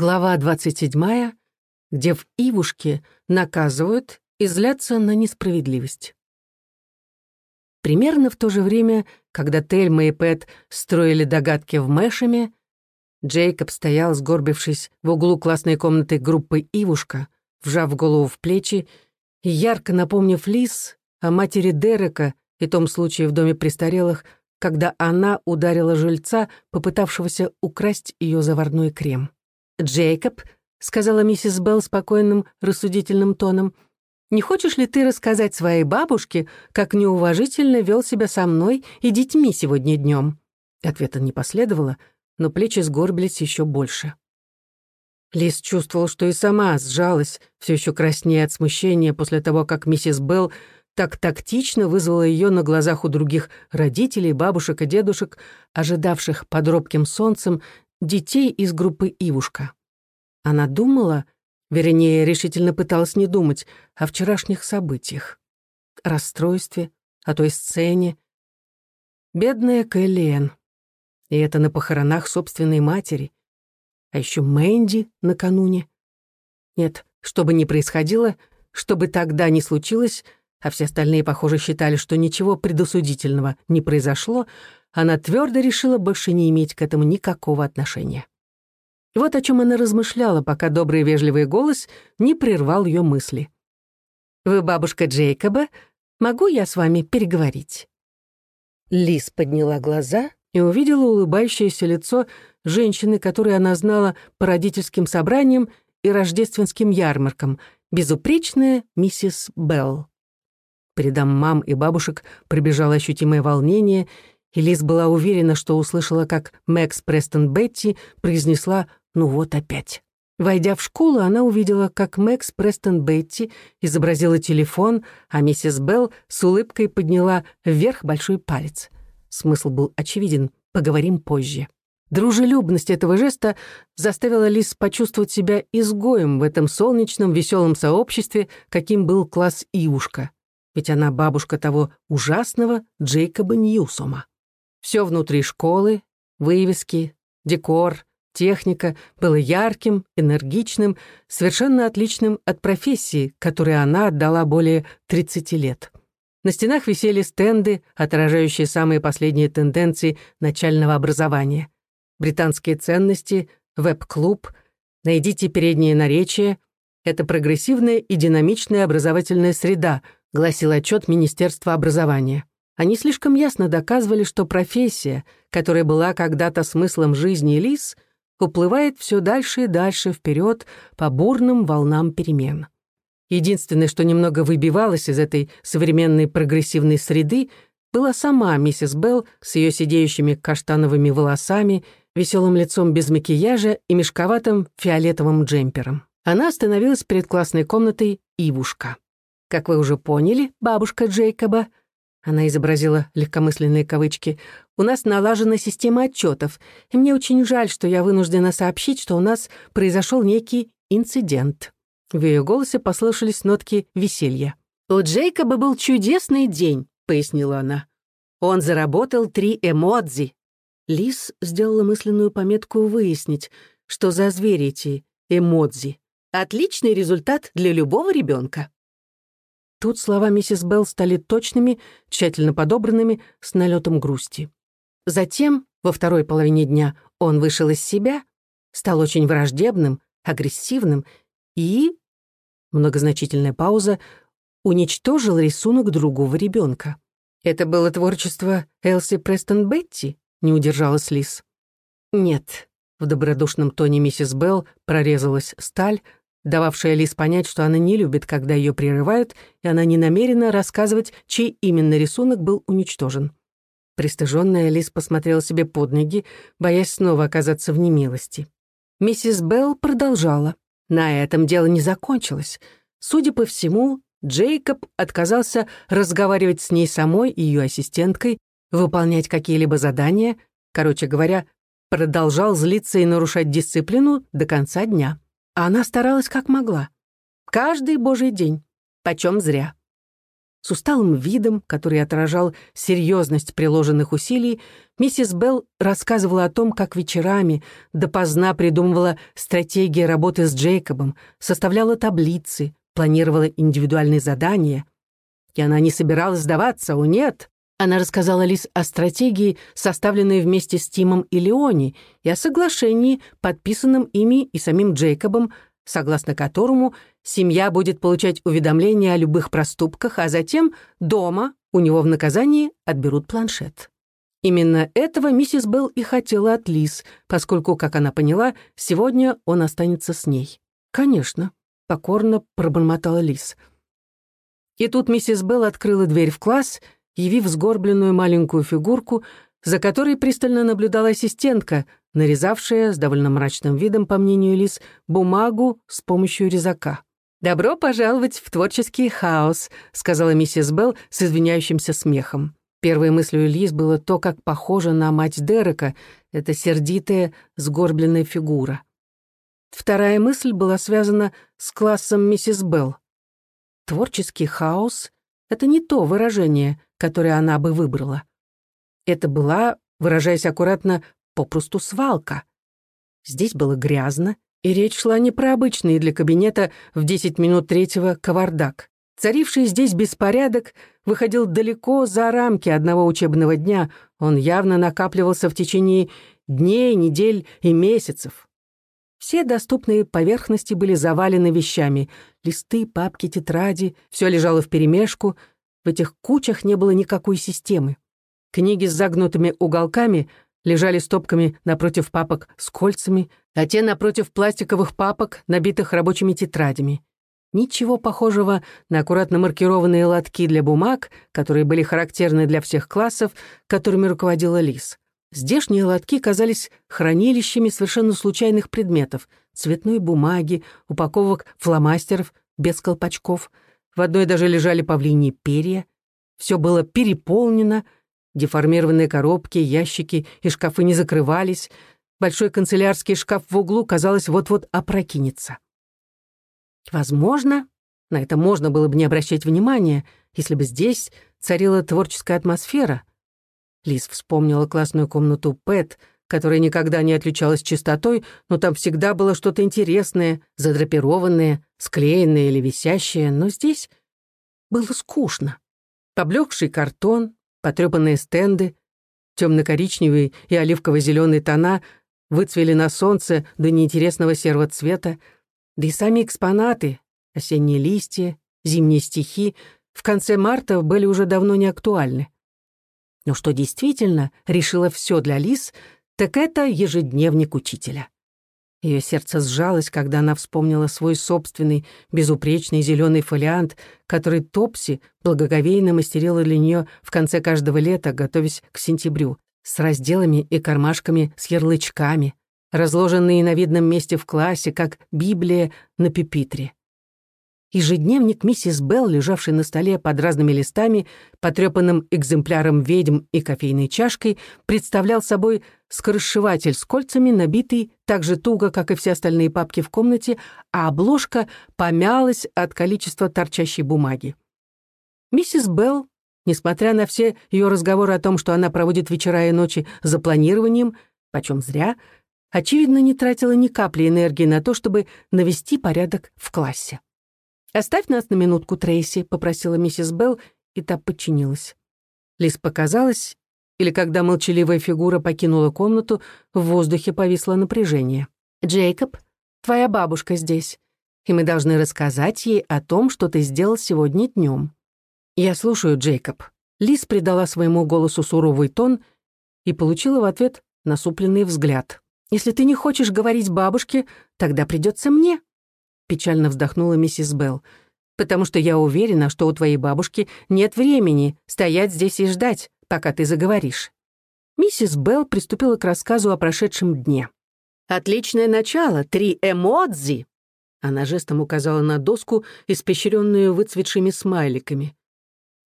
Глава 27, где в Ивушке наказывают и злятся на несправедливость. Примерно в то же время, когда Тельма и Пэт строили догадки в Мэшеме, Джейкоб стоял, сгорбившись в углу классной комнаты группы «Ивушка», вжав голову в плечи и ярко напомнив Лис о матери Дерека и том случае в доме престарелых, когда она ударила жильца, попытавшегося украсть ее заварной крем. «Джейкоб», — сказала миссис Белл спокойным, рассудительным тоном, «не хочешь ли ты рассказать своей бабушке, как неуважительно вел себя со мной и детьми сегодня днем?» Ответа не последовало, но плечи сгорбились еще больше. Лиз чувствовал, что и сама сжалась, все еще краснее от смущения после того, как миссис Белл так тактично вызвала ее на глазах у других родителей, бабушек и дедушек, ожидавших под робким солнцем детей из группы «Ивушка». Она думала, вернее, решительно пыталась не думать о вчерашних событиях, о расстройстве, о той сцене. Бедная Кэллиэн. И это на похоронах собственной матери. А еще Мэнди накануне. Нет, что бы ни происходило, что бы тогда ни случилось, а все остальные, похоже, считали, что ничего предосудительного не произошло, она твердо решила больше не иметь к этому никакого отношения. Вот о чем она размышляла, пока добрый вежливый голос не прервал ее мысли. «Вы бабушка Джейкоба? Могу я с вами переговорить?» Лис подняла глаза и увидела улыбающееся лицо женщины, которую она знала по родительским собраниям и рождественским ярмаркам, безупречная миссис Белл. Передам мам и бабушек пробежало ощутимое волнение, и Лиз была уверена, что услышала, как Мэкс Престон Бетти произнесла «ну вот опять». Войдя в школу, она увидела, как Мэкс Престон Бетти изобразила телефон, а миссис Белл с улыбкой подняла вверх большой палец. Смысл был очевиден «поговорим позже». Дружелюбность этого жеста заставила Лиз почувствовать себя изгоем в этом солнечном, веселом сообществе, каким был класс Ивушка ведь она бабушка того ужасного Джейкоба Ньюсома. Все внутри школы, вывески, декор, техника было ярким, энергичным, совершенно отличным от профессии, которой она отдала более 30 лет. На стенах висели стенды, отражающие самые последние тенденции начального образования. Британские ценности, веб-клуб, найдите переднее наречие — это прогрессивная и динамичная образовательная среда — гласил отчет Министерства образования. Они слишком ясно доказывали, что профессия, которая была когда-то смыслом жизни Лис, уплывает все дальше и дальше вперед по бурным волнам перемен. Единственное, что немного выбивалось из этой современной прогрессивной среды, была сама миссис Белл с ее сидеющими каштановыми волосами, веселым лицом без макияжа и мешковатым фиолетовым джемпером. Она остановилась перед классной комнатой Ивушка. Как вы уже поняли, бабушка Джейкоба, она изобразила легкомысленные кавычки, у нас налажена система отчетов, и мне очень жаль, что я вынуждена сообщить, что у нас произошел некий инцидент. В ее голосе послышались нотки веселья. «У Джейкоба был чудесный день», — пояснила она. «Он заработал три эмодзи». Лис сделала мысленную пометку выяснить, что за звери эти эмодзи. Отличный результат для любого ребенка. Тут слова миссис Белл стали точными, тщательно подобранными, с налетом грусти. Затем, во второй половине дня, он вышел из себя, стал очень враждебным, агрессивным и, многозначительная пауза, уничтожил рисунок другого ребенка. «Это было творчество Элси Престон Бетти?» — не удержалась Лис. «Нет», — в добродушном тоне миссис Белл прорезалась сталь, дававшая Лис понять, что она не любит, когда ее прерывают, и она не намерена рассказывать, чей именно рисунок был уничтожен. Пристыженная Лис посмотрела себе под ноги, боясь снова оказаться в немилости. Миссис Белл продолжала. На этом дело не закончилось. Судя по всему, Джейкоб отказался разговаривать с ней самой и ее ассистенткой, выполнять какие-либо задания, короче говоря, продолжал злиться и нарушать дисциплину до конца дня. А она старалась как могла. Каждый божий день. Почем зря. С усталым видом, который отражал серьезность приложенных усилий, миссис Белл рассказывала о том, как вечерами допоздна придумывала стратегии работы с Джейкобом, составляла таблицы, планировала индивидуальные задания. И она не собиралась сдаваться, о нет! Она рассказала Лис о стратегии, составленной вместе с Тимом и Леони, и о соглашении, подписанном ими и самим Джейкобом, согласно которому семья будет получать уведомления о любых проступках, а затем дома у него в наказании отберут планшет. Именно этого миссис Белл и хотела от Лиз, поскольку, как она поняла, сегодня он останется с ней. «Конечно», — покорно пробормотала Лиз. И тут миссис Белл открыла дверь в класс, явив сгорбленную маленькую фигурку, за которой пристально наблюдала ассистентка, нарезавшая с довольно мрачным видом, по мнению Лиз, бумагу с помощью резака. «Добро пожаловать в творческий хаос», — сказала миссис Белл с извиняющимся смехом. Первой мыслью Лиз было то, как похожа на мать Дерека, эта сердитая, сгорбленная фигура. Вторая мысль была связана с классом миссис Белл. Творческий хаос — это не то выражение, которое она бы выбрала. Это была, выражаясь аккуратно, попросту свалка. Здесь было грязно, и речь шла не про обычный для кабинета в 10 минут третьего кавардак. Царивший здесь беспорядок выходил далеко за рамки одного учебного дня, он явно накапливался в течение дней, недель и месяцев. Все доступные поверхности были завалены вещами. Листы, папки, тетради, все лежало вперемешку. В этих кучах не было никакой системы. Книги с загнутыми уголками лежали стопками напротив папок с кольцами, а те напротив пластиковых папок, набитых рабочими тетрадями. Ничего похожего на аккуратно маркированные лотки для бумаг, которые были характерны для всех классов, которыми руководила Лис. Здешние лотки казались хранилищами совершенно случайных предметов — цветной бумаги, упаковок фломастеров без колпачков. В одной даже лежали павлиньи перья. Все было переполнено — Деформированные коробки, ящики и шкафы не закрывались. Большой канцелярский шкаф в углу, казалось, вот-вот опрокинется. Возможно, на это можно было бы не обращать внимания, если бы здесь царила творческая атмосфера. Лиз вспомнила классную комнату Пэт, которая никогда не отличалась чистотой, но там всегда было что-то интересное, задрапированное, склеенное или висящее, но здесь было скучно. Поблекший картон, Потрепанные стенды, темно-коричневые и оливково-зеленые тона выцвели на солнце до неинтересного серого цвета, да и сами экспонаты, осенние листья, зимние стихи, в конце марта были уже давно не актуальны. Но что действительно решило все для Лис, так это ежедневник учителя. Ее сердце сжалось, когда она вспомнила свой собственный безупречный зеленый фолиант, который Топси благоговейно мастерила для нее в конце каждого лета, готовясь к сентябрю, с разделами и кармашками с ярлычками, разложенные на видном месте в классе, как Библия на пепитре. Ежедневник миссис Белл, лежавший на столе под разными листами, потрепанным экземпляром ведьм и кофейной чашкой, представлял собой скоросшиватель с кольцами, набитый так же туго, как и все остальные папки в комнате, а обложка помялась от количества торчащей бумаги. Миссис Белл, несмотря на все ее разговоры о том, что она проводит вечера и ночи за планированием, почем зря, очевидно, не тратила ни капли энергии на то, чтобы навести порядок в классе. «Оставь нас на минутку, Трейси», — попросила миссис Белл, и та подчинилась. Лиз показалась, или когда молчаливая фигура покинула комнату, в воздухе повисло напряжение. «Джейкоб, твоя бабушка здесь, и мы должны рассказать ей о том, что ты сделал сегодня днем. «Я слушаю, Джейкоб». Лиз придала своему голосу суровый тон и получила в ответ насупленный взгляд. «Если ты не хочешь говорить бабушке, тогда придется мне», печально вздохнула миссис Белл. «Потому что я уверена, что у твоей бабушки нет времени стоять здесь и ждать, пока ты заговоришь». Миссис Белл приступила к рассказу о прошедшем дне. «Отличное начало, три эмодзи!» Она жестом указала на доску, испещренную выцветшими смайликами.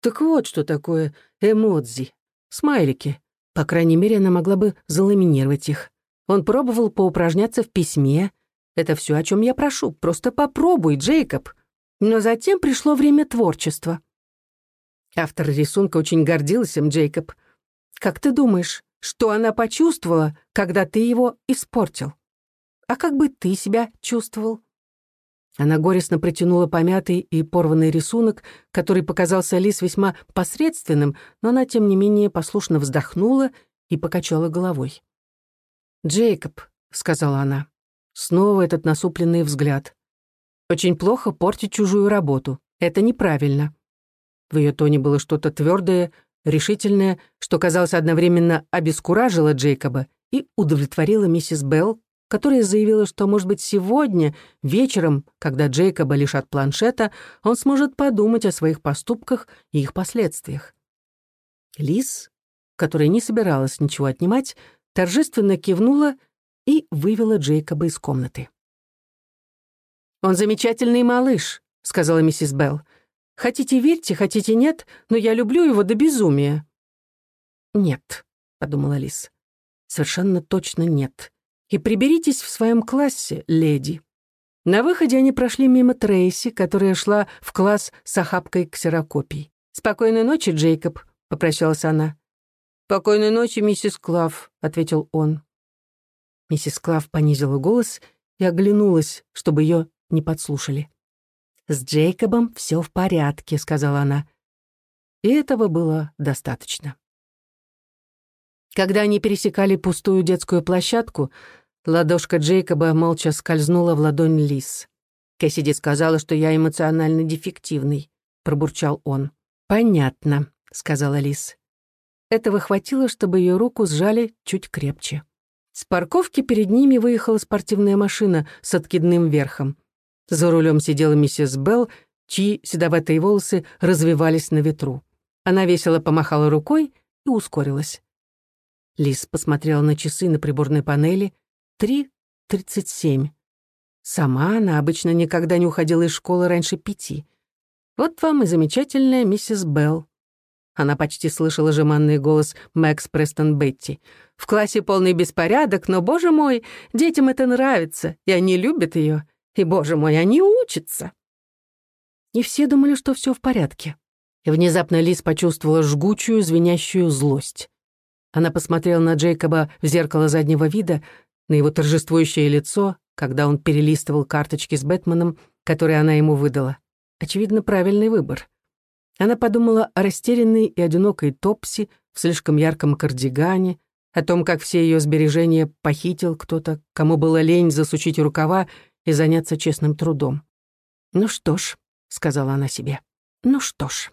«Так вот, что такое эмодзи. Смайлики. По крайней мере, она могла бы заламинировать их. Он пробовал поупражняться в письме, это все, о чем я прошу. Просто попробуй, Джейкоб. Но затем пришло время творчества. Автор рисунка очень гордился им, Джейкоб. Как ты думаешь, что она почувствовала, когда ты его испортил? А как бы ты себя чувствовал?» Она горестно протянула помятый и порванный рисунок, который показался Алис весьма посредственным, но она, тем не менее, послушно вздохнула и покачала головой. «Джейкоб», — сказала она, — снова этот насупленный взгляд. «Очень плохо портить чужую работу. Это неправильно». В ее тоне было что-то твердое, решительное, что, казалось, одновременно обескуражило Джейкоба и удовлетворило миссис Белл, которая заявила, что, может быть, сегодня, вечером, когда Джейкоба лишат планшета, он сможет подумать о своих поступках и их последствиях. Лиз, которая не собиралась ничего отнимать, торжественно кивнула и вывела Джейкоба из комнаты. «Он замечательный малыш», — сказала миссис Белл. «Хотите верьте, хотите нет, но я люблю его до безумия». «Нет», — подумала Лиз. «Совершенно точно нет и приберитесь в своем классе, леди». На выходе они прошли мимо Трейси, которая шла в класс с охапкой ксерокопий. «Спокойной ночи, Джейкоб», — попрощалась она. «Спокойной ночи, миссис Клав», — ответил он. Миссис Клав понизила голос и оглянулась, чтобы ее не подслушали. «С Джейкобом все в порядке», — сказала она. И этого было достаточно. Когда они пересекали пустую детскую площадку, Ладошка Джейкоба молча скользнула в ладонь Лис. «Кэссиди сказала, что я эмоционально дефективный», — пробурчал он. «Понятно», — сказала Лис. Этого хватило, чтобы ее руку сжали чуть крепче. С парковки перед ними выехала спортивная машина с откидным верхом. За рулем сидела миссис Белл, чьи седоватые волосы развивались на ветру. Она весело помахала рукой и ускорилась. Лис посмотрела на часы на приборной панели, Три тридцать семь. Сама она обычно никогда не уходила из школы раньше пяти. Вот вам и замечательная миссис Белл. Она почти слышала жеманный голос Мэкс Престон Бетти. «В классе полный беспорядок, но, боже мой, детям это нравится, и они любят ее. И, боже мой, они учатся». И все думали, что все в порядке. И внезапно Лиз почувствовала жгучую, звенящую злость. Она посмотрела на Джейкоба в зеркало заднего вида, на его торжествующее лицо, когда он перелистывал карточки с Бэтменом, которые она ему выдала. Очевидно, правильный выбор. Она подумала о растерянной и одинокой Топси в слишком ярком кардигане, о том, как все ее сбережения похитил кто-то, кому было лень засучить рукава и заняться честным трудом. «Ну что ж», — сказала она себе, — «ну что ж».